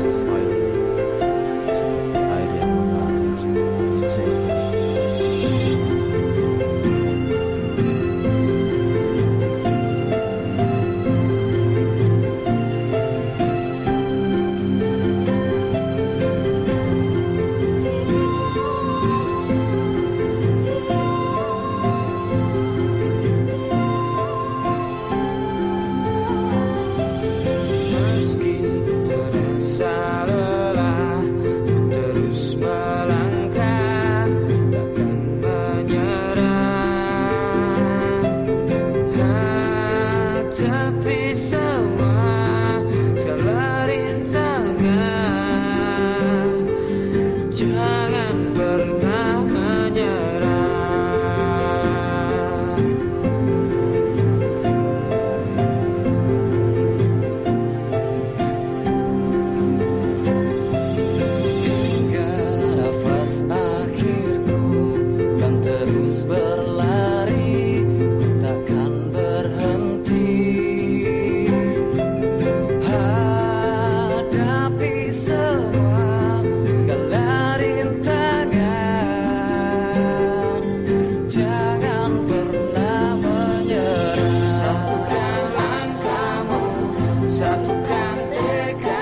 Jesus' name. Satukan tekadmu